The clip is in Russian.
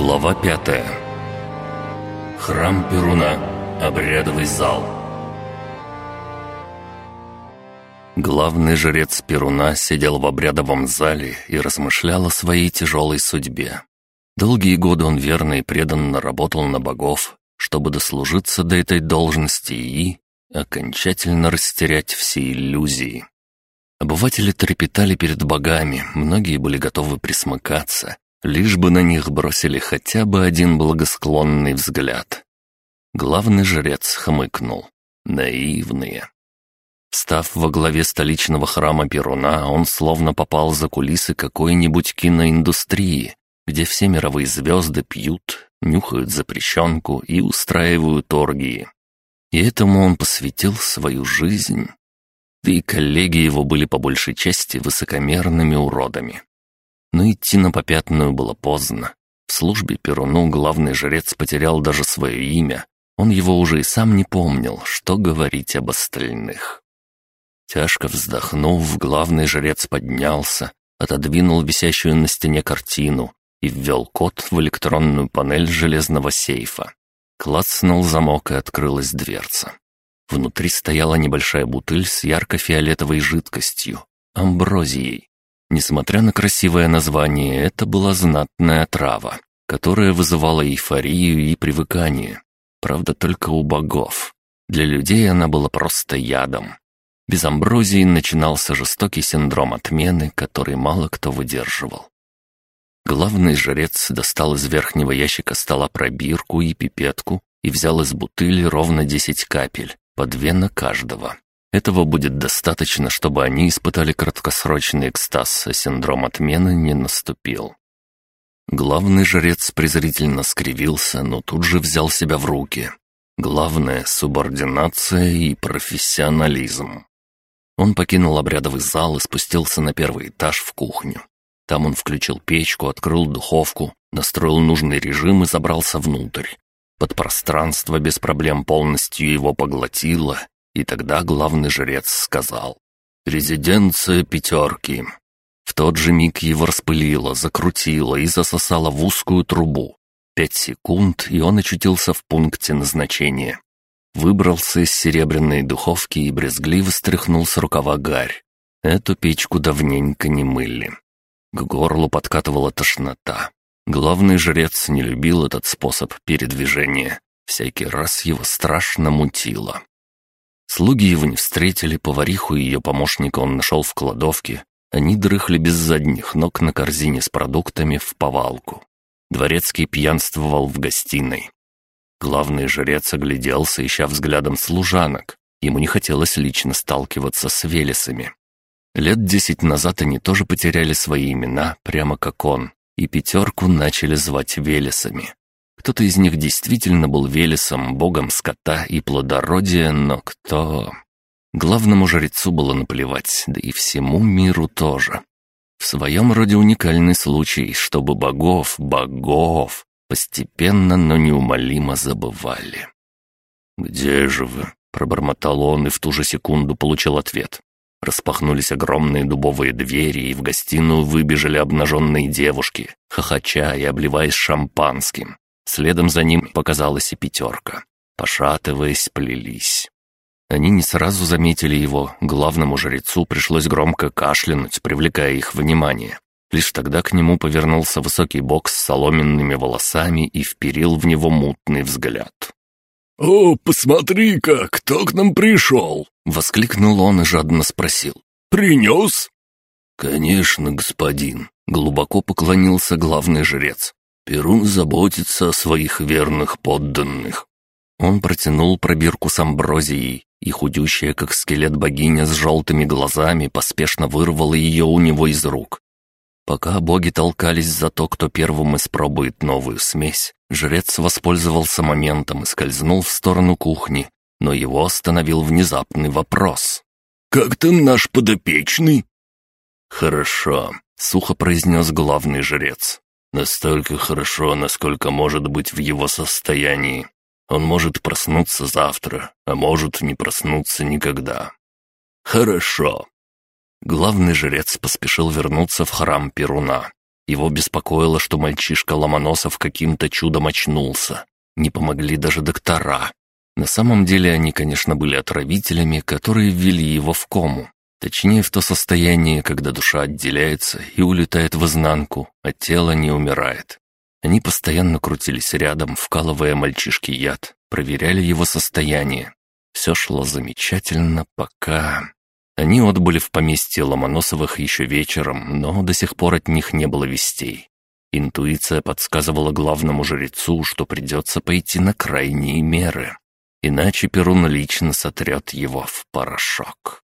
Глава пятая. Храм Перуна. Обрядовый зал. Главный жрец Перуна сидел в обрядовом зале и размышлял о своей тяжелой судьбе. Долгие годы он верно и преданно работал на богов, чтобы дослужиться до этой должности и окончательно растерять все иллюзии. Обыватели трепетали перед богами, многие были готовы присмыкаться, лишь бы на них бросили хотя бы один благосклонный взгляд. Главный жрец хмыкнул. Наивные. Став во главе столичного храма Перуна, он словно попал за кулисы какой-нибудь киноиндустрии, где все мировые звезды пьют, нюхают запрещенку и устраивают оргии. И этому он посвятил свою жизнь. Да и коллеги его были по большей части высокомерными уродами. Но идти на попятную было поздно. В службе Перуну главный жрец потерял даже свое имя. Он его уже и сам не помнил, что говорить об остальных. Тяжко вздохнув, главный жрец поднялся, отодвинул висящую на стене картину и ввел код в электронную панель железного сейфа. Клацнул замок и открылась дверца. Внутри стояла небольшая бутыль с ярко-фиолетовой жидкостью, амброзией. Несмотря на красивое название, это была знатная трава, которая вызывала эйфорию и привыкание. Правда, только у богов. Для людей она была просто ядом. Без амброзии начинался жестокий синдром отмены, который мало кто выдерживал. Главный жрец достал из верхнего ящика стола пробирку и пипетку и взял из бутыли ровно десять капель, по две на каждого. Этого будет достаточно, чтобы они испытали краткосрочный экстаз, а синдром отмены не наступил. Главный жрец презрительно скривился, но тут же взял себя в руки. Главное — субординация и профессионализм. Он покинул обрядовый зал и спустился на первый этаж в кухню. Там он включил печку, открыл духовку, настроил нужный режим и забрался внутрь. Подпространство без проблем полностью его поглотило, и тогда главный жрец сказал «Резиденция пятерки». В тот же миг его распылило, закрутило и засосало в узкую трубу. Пять секунд, и он очутился в пункте назначения. Выбрался из серебряной духовки и брезгливо стряхнул с рукава гарь. Эту печку давненько не мыли. К горлу подкатывала тошнота. Главный жрец не любил этот способ передвижения. Всякий раз его страшно мутило. Слуги его не встретили, повариху и ее помощника он нашел в кладовке. Они дрыхли без задних ног на корзине с продуктами в повалку. Дворецкий пьянствовал в гостиной. Главный жрец огляделся, ища взглядом служанок. Ему не хотелось лично сталкиваться с велесами. Лет десять назад они тоже потеряли свои имена, прямо как он, и пятерку начали звать Велесами. Кто-то из них действительно был Велесом, богом скота и плодородия, но кто... Главному жрецу было наплевать, да и всему миру тоже. В своем роде уникальный случай, чтобы богов, богов, постепенно, но неумолимо забывали. «Где же вы?» — пробормотал он и в ту же секунду получил ответ. Распахнулись огромные дубовые двери, и в гостиную выбежали обнаженные девушки, хохоча и обливаясь шампанским. Следом за ним показалась и пятерка. Пошатываясь, плелись. Они не сразу заметили его, главному жрецу пришлось громко кашлянуть, привлекая их внимание. Лишь тогда к нему повернулся высокий бок с соломенными волосами и вперил в него мутный взгляд. «О, посмотри-ка, кто к нам пришел!» — воскликнул он и жадно спросил. «Принес?» «Конечно, господин», — глубоко поклонился главный жрец. «Перун заботится о своих верных подданных». Он протянул пробирку с амброзией, и худющая, как скелет богиня с желтыми глазами, поспешно вырвала ее у него из рук. Пока боги толкались за то, кто первым испробует новую смесь, жрец воспользовался моментом и скользнул в сторону кухни, но его остановил внезапный вопрос. «Как там наш подопечный?» «Хорошо», — сухо произнес главный жрец. «Настолько хорошо, насколько может быть в его состоянии. Он может проснуться завтра, а может не проснуться никогда». «Хорошо», Главный жрец поспешил вернуться в храм Перуна. Его беспокоило, что мальчишка Ломоносов каким-то чудом очнулся. Не помогли даже доктора. На самом деле они, конечно, были отравителями, которые ввели его в кому. Точнее, в то состояние, когда душа отделяется и улетает в изнанку, а тело не умирает. Они постоянно крутились рядом, вкалывая мальчишке яд, проверяли его состояние. Все шло замечательно, пока... Они отбыли в поместье Ломоносовых еще вечером, но до сих пор от них не было вестей. Интуиция подсказывала главному жрецу, что придется пойти на крайние меры. Иначе Перун лично сотрет его в порошок.